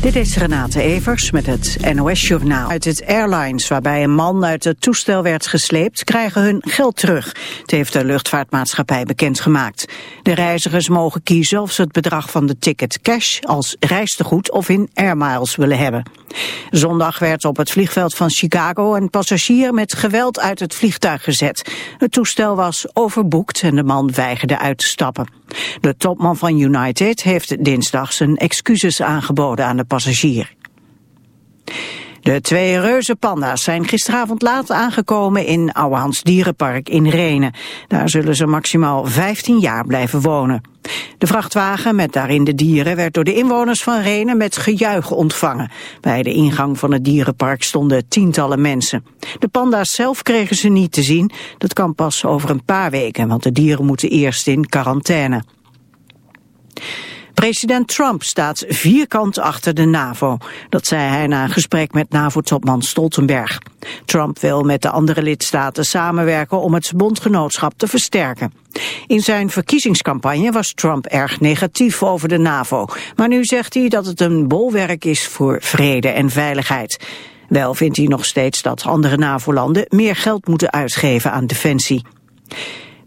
Dit is Renate Evers met het NOS Journaal. Uit het Airlines, waarbij een man uit het toestel werd gesleept, krijgen hun geld terug. Het heeft de luchtvaartmaatschappij bekendgemaakt. De reizigers mogen kiezen of ze het bedrag van de ticket cash als reistegoed of in airmiles willen hebben. Zondag werd op het vliegveld van Chicago een passagier met geweld uit het vliegtuig gezet. Het toestel was overboekt en de man weigerde uit te stappen. De topman van United heeft dinsdag zijn excuses aangeboden aan de passagier. De twee reuze panda's zijn gisteravond laat aangekomen in Ouwehands Dierenpark in Renen. Daar zullen ze maximaal 15 jaar blijven wonen. De vrachtwagen met daarin de dieren werd door de inwoners van Renen met gejuich ontvangen. Bij de ingang van het dierenpark stonden tientallen mensen. De panda's zelf kregen ze niet te zien. Dat kan pas over een paar weken, want de dieren moeten eerst in quarantaine. President Trump staat vierkant achter de NAVO. Dat zei hij na een gesprek met NAVO-topman Stoltenberg. Trump wil met de andere lidstaten samenwerken om het bondgenootschap te versterken. In zijn verkiezingscampagne was Trump erg negatief over de NAVO. Maar nu zegt hij dat het een bolwerk is voor vrede en veiligheid. Wel vindt hij nog steeds dat andere NAVO-landen meer geld moeten uitgeven aan defensie.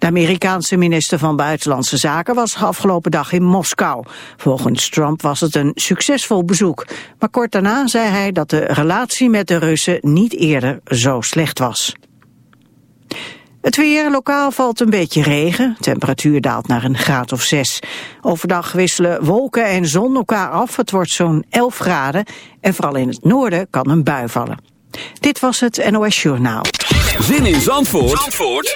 De Amerikaanse minister van Buitenlandse Zaken was afgelopen dag in Moskou. Volgens Trump was het een succesvol bezoek. Maar kort daarna zei hij dat de relatie met de Russen niet eerder zo slecht was. Het weer, lokaal valt een beetje regen. Temperatuur daalt naar een graad of zes. Overdag wisselen wolken en zon elkaar af. Het wordt zo'n 11 graden. En vooral in het noorden kan een bui vallen. Dit was het NOS Journaal. Zin in Zandvoort, Zandvoort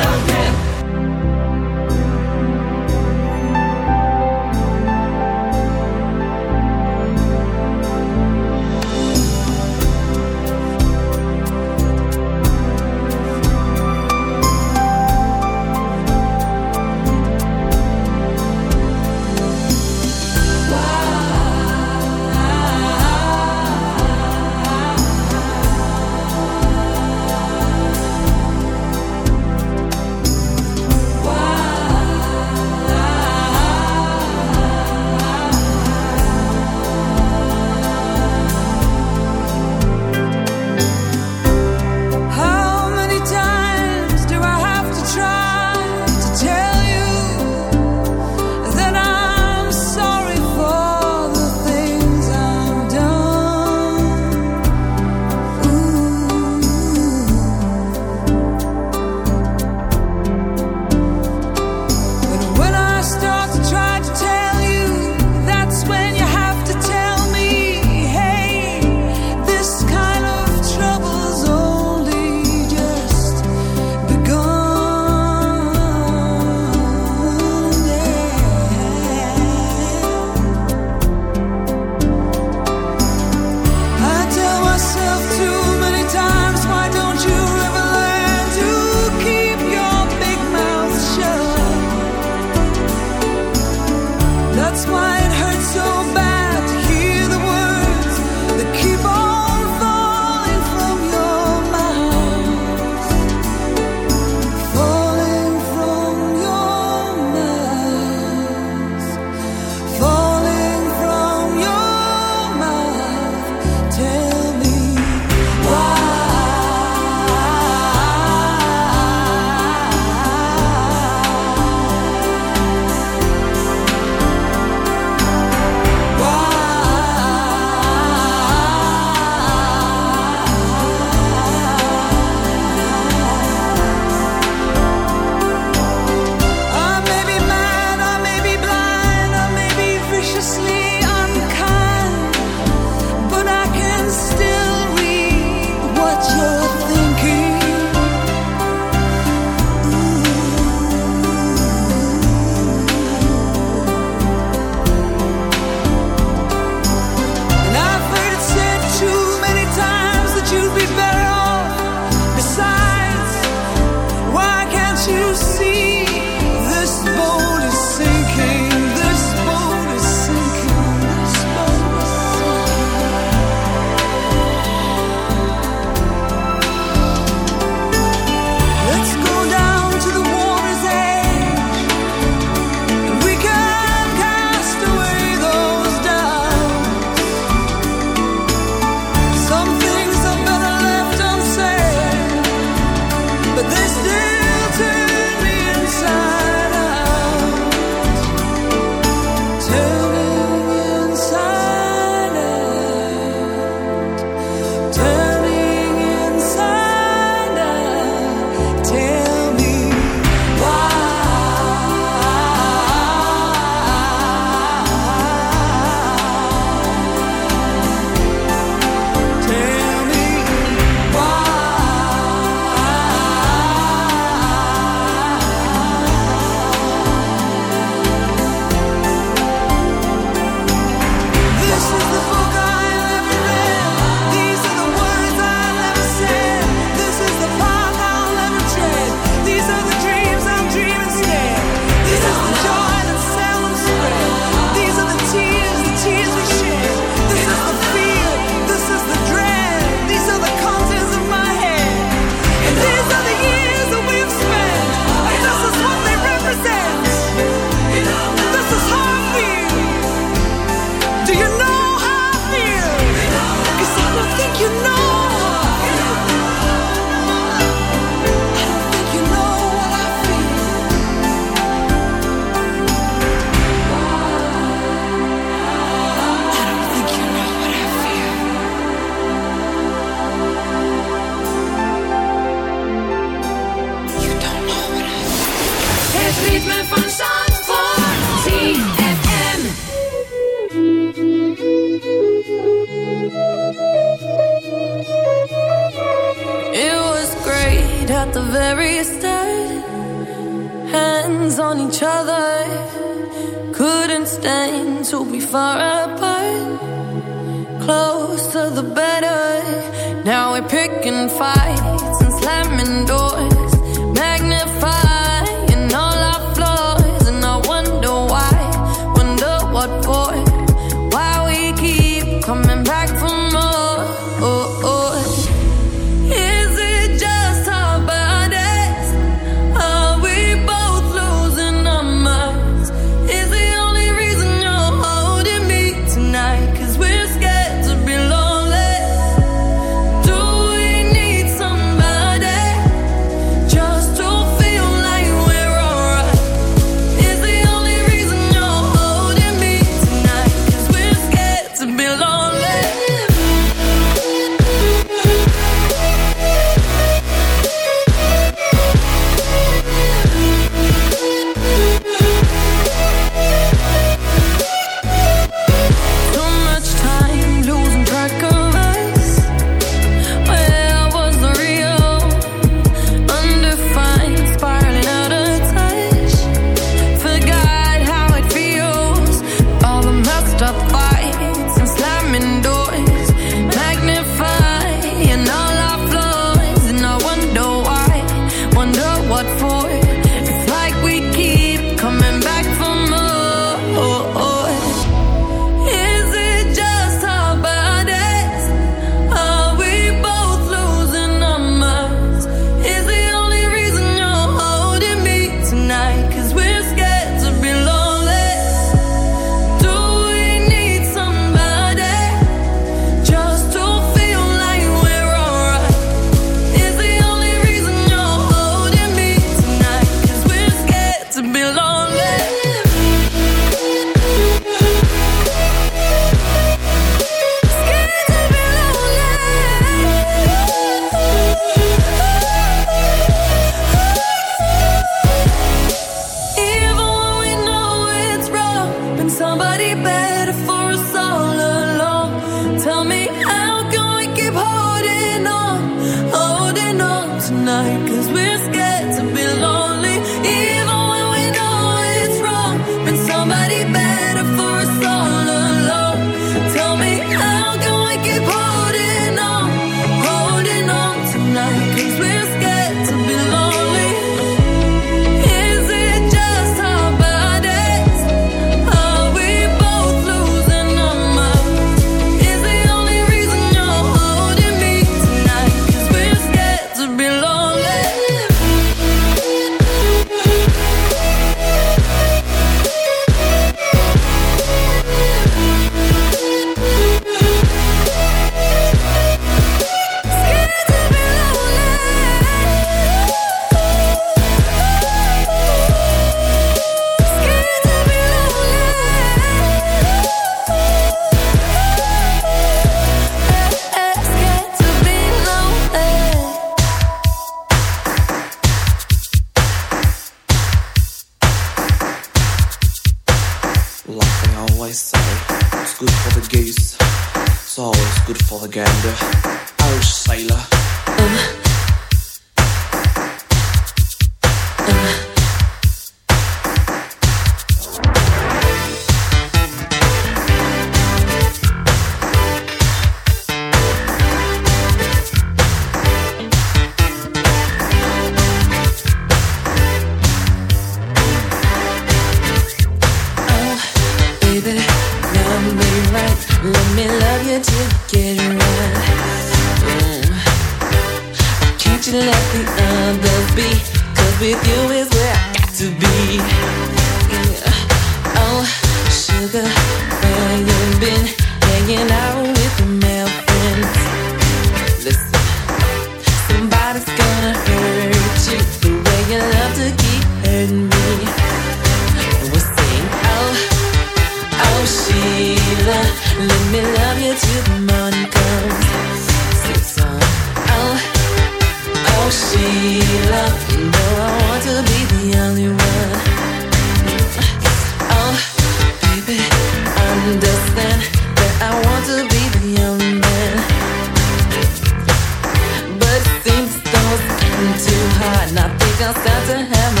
and I think I'll start to hammer.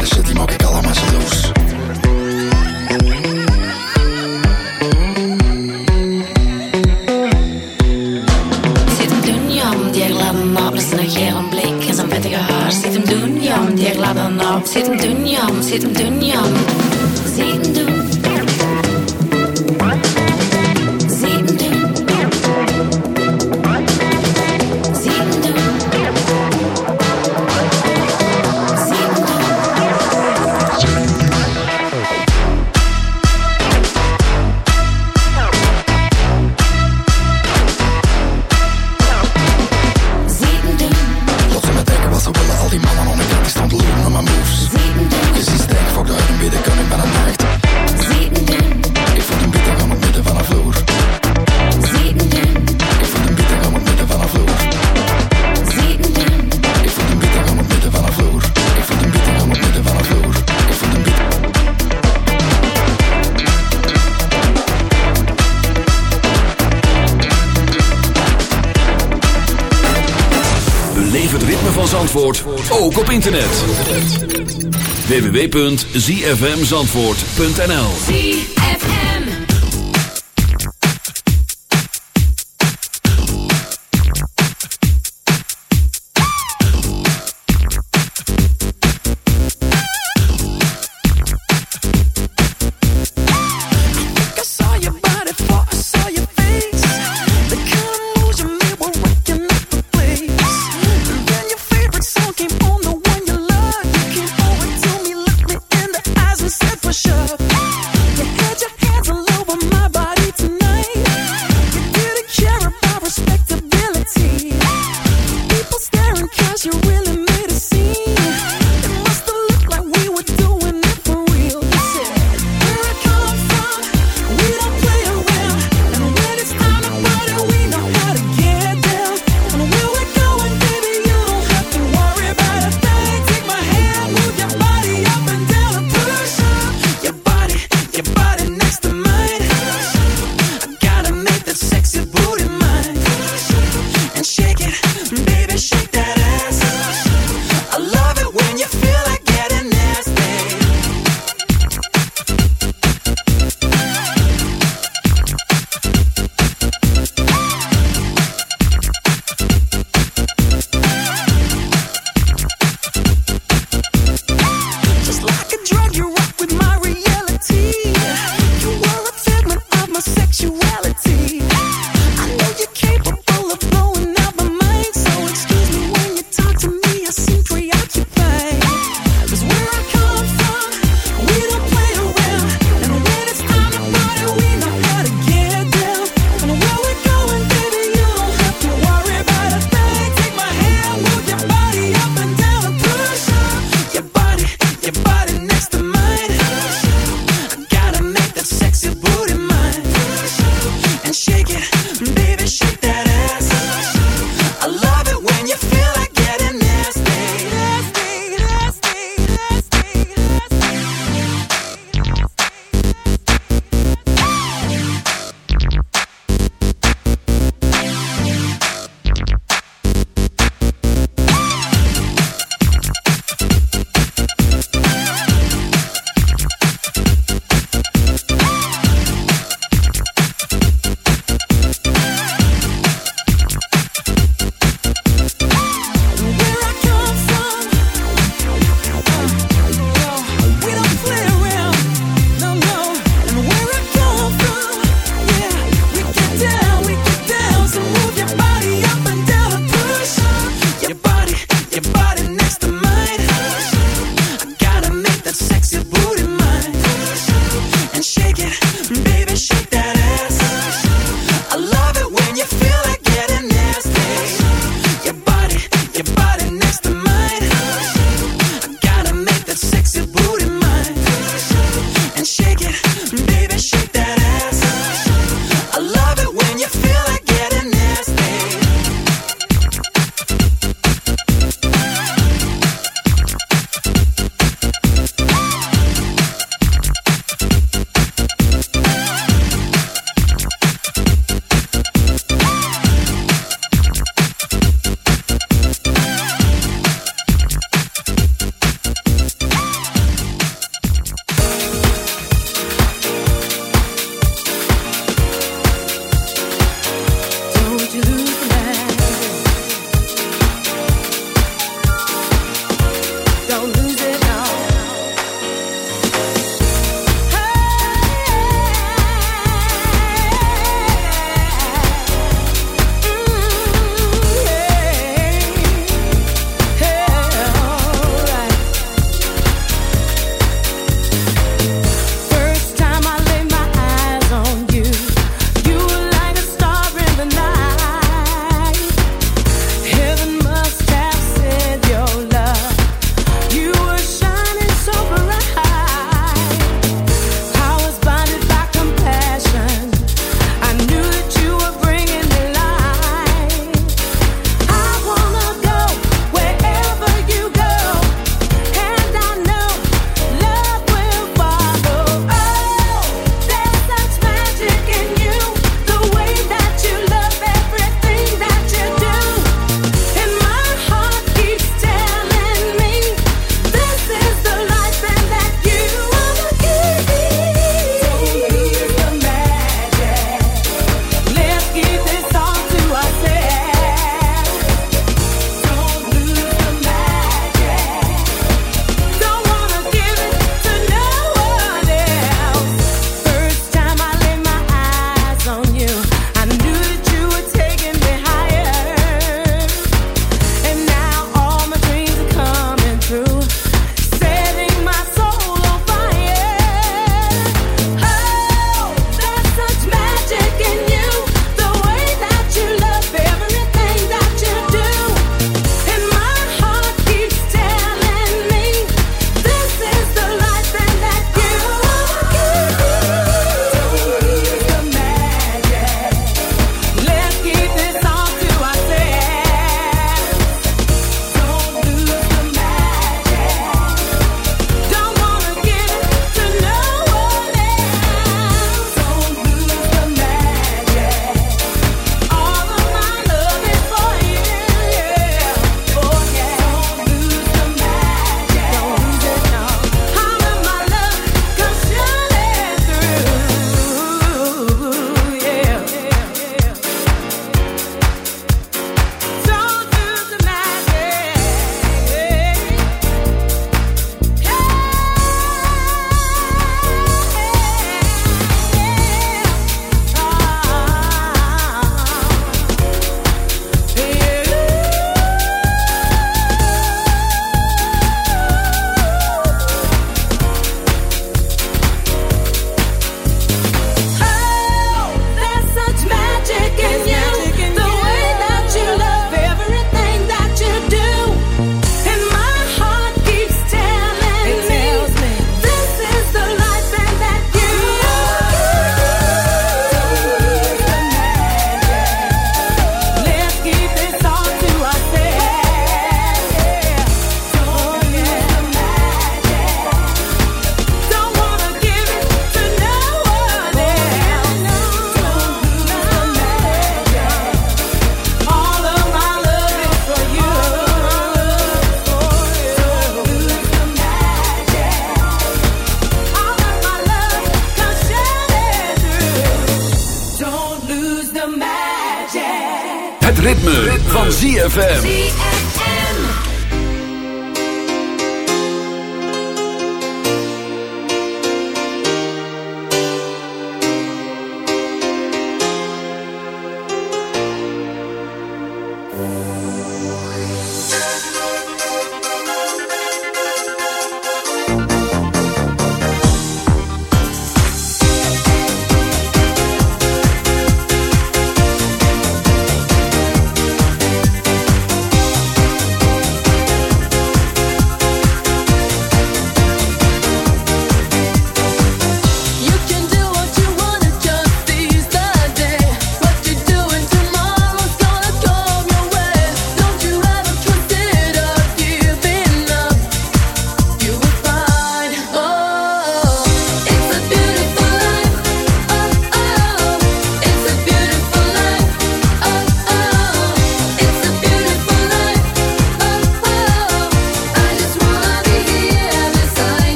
This is. www.zfmzandvoort.nl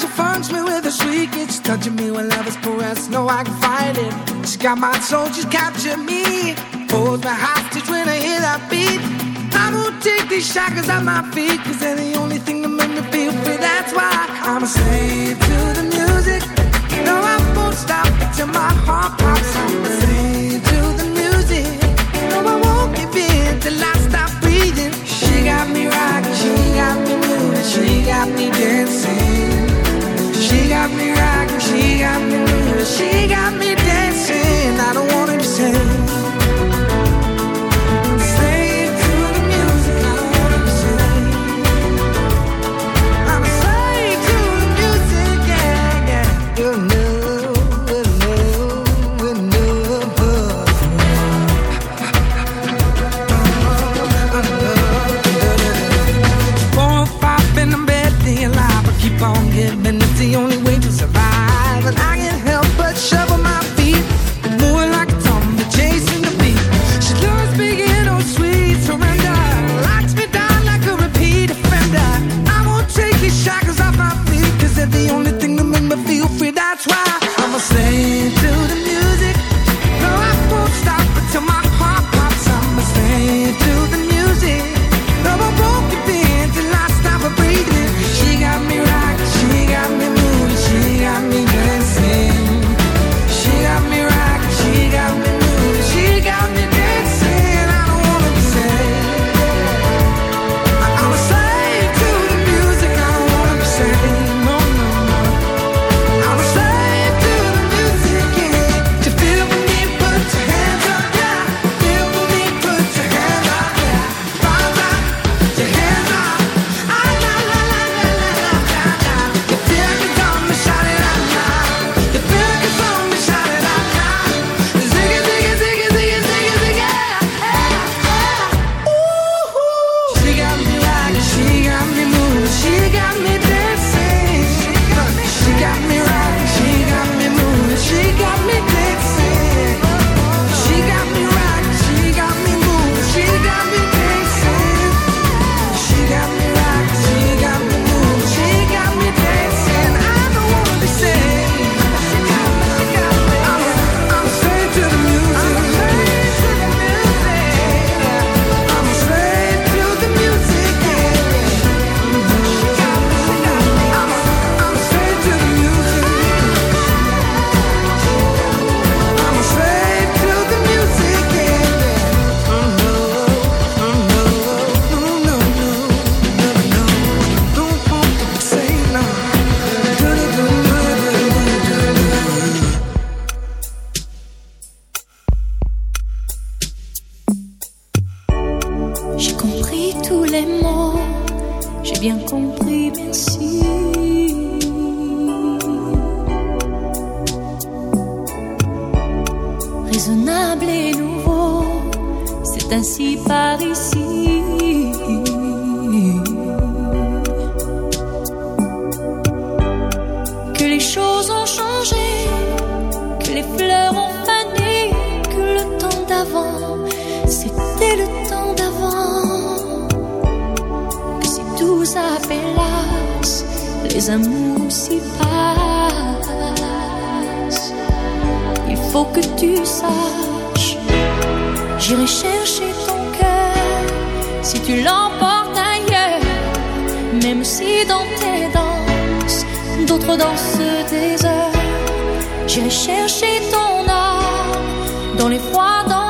she funks me with a shriek. It's touching me when love is caressed. No, I can fight it. She got my soul, she's captured me. Holds me hostage when I hear that beat. I won't take these shackles off my feet, cause they're the only thing that make me feel free. That's why I'm a slave to the music. No, I won't stop till my heart pops. I'm a slave to the music. No, I won't give in till I stop breathing. She got me rocking, she got me moving, she got me got me rocking, she got me moving, she got me dancing. I don't wanna be saved. Même si dans tes danses, d'autres dansent des heures, j'irai chercher ton âme dans les froids dans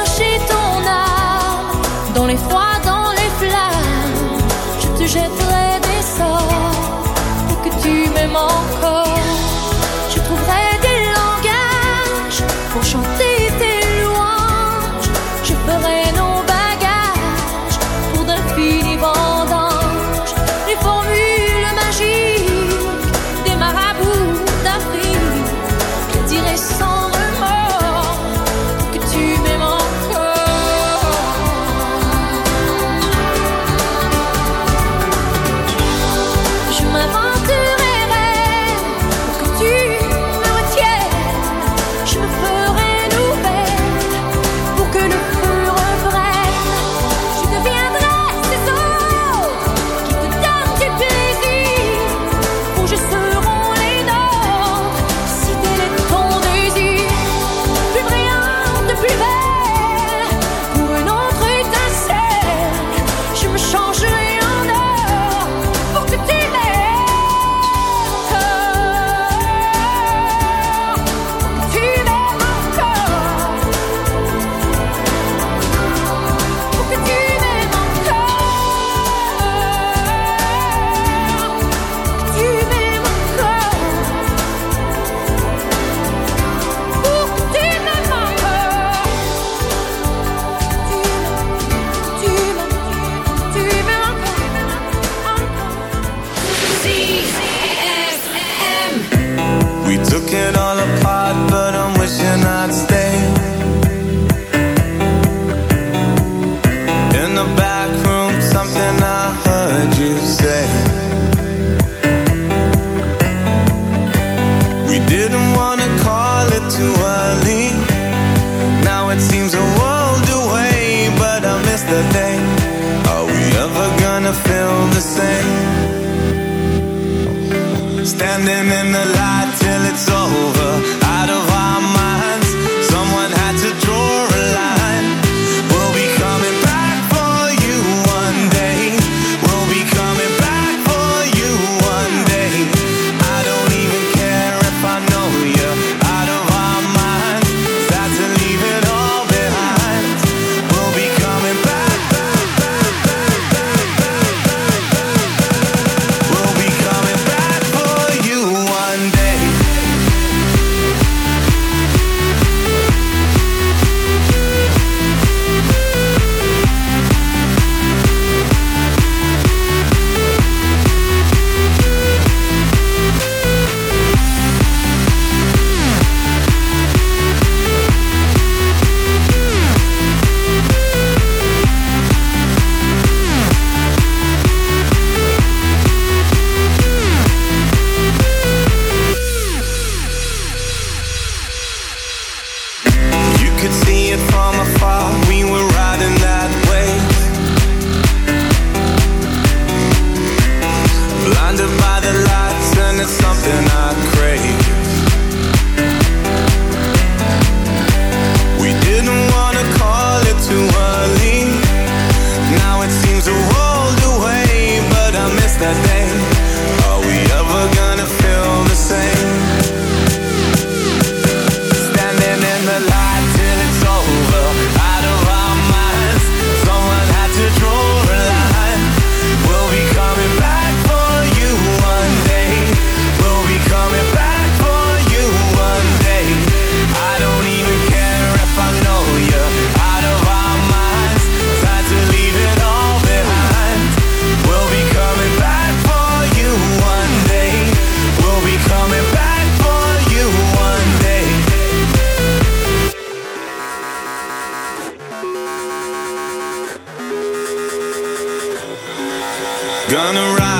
Gonna ride.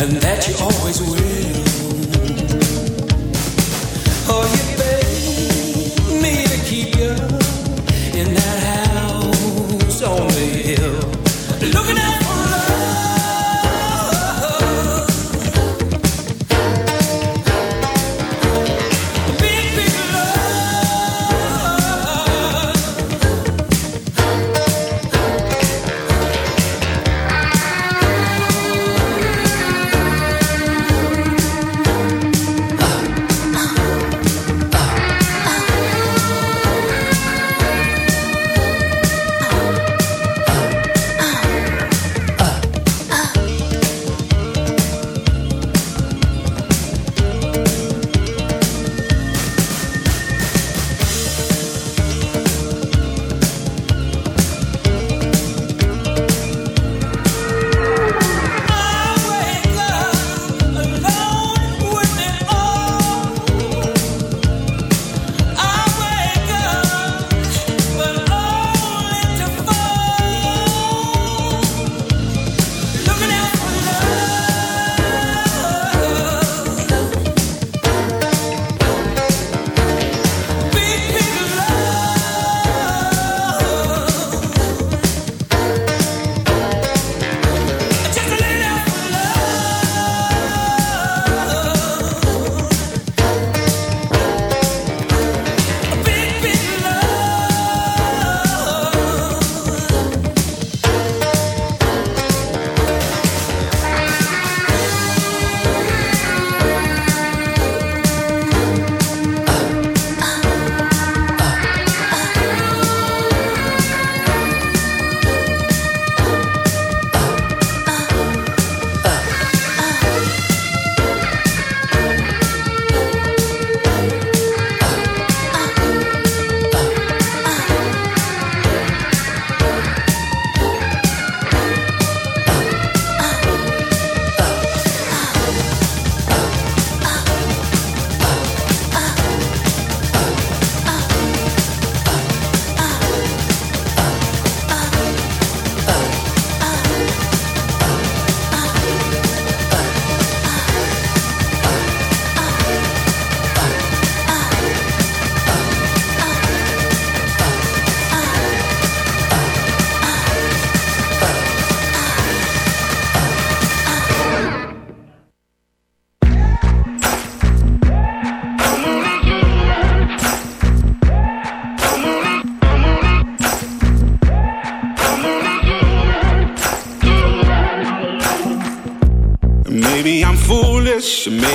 and that you always will. Oh, you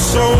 Think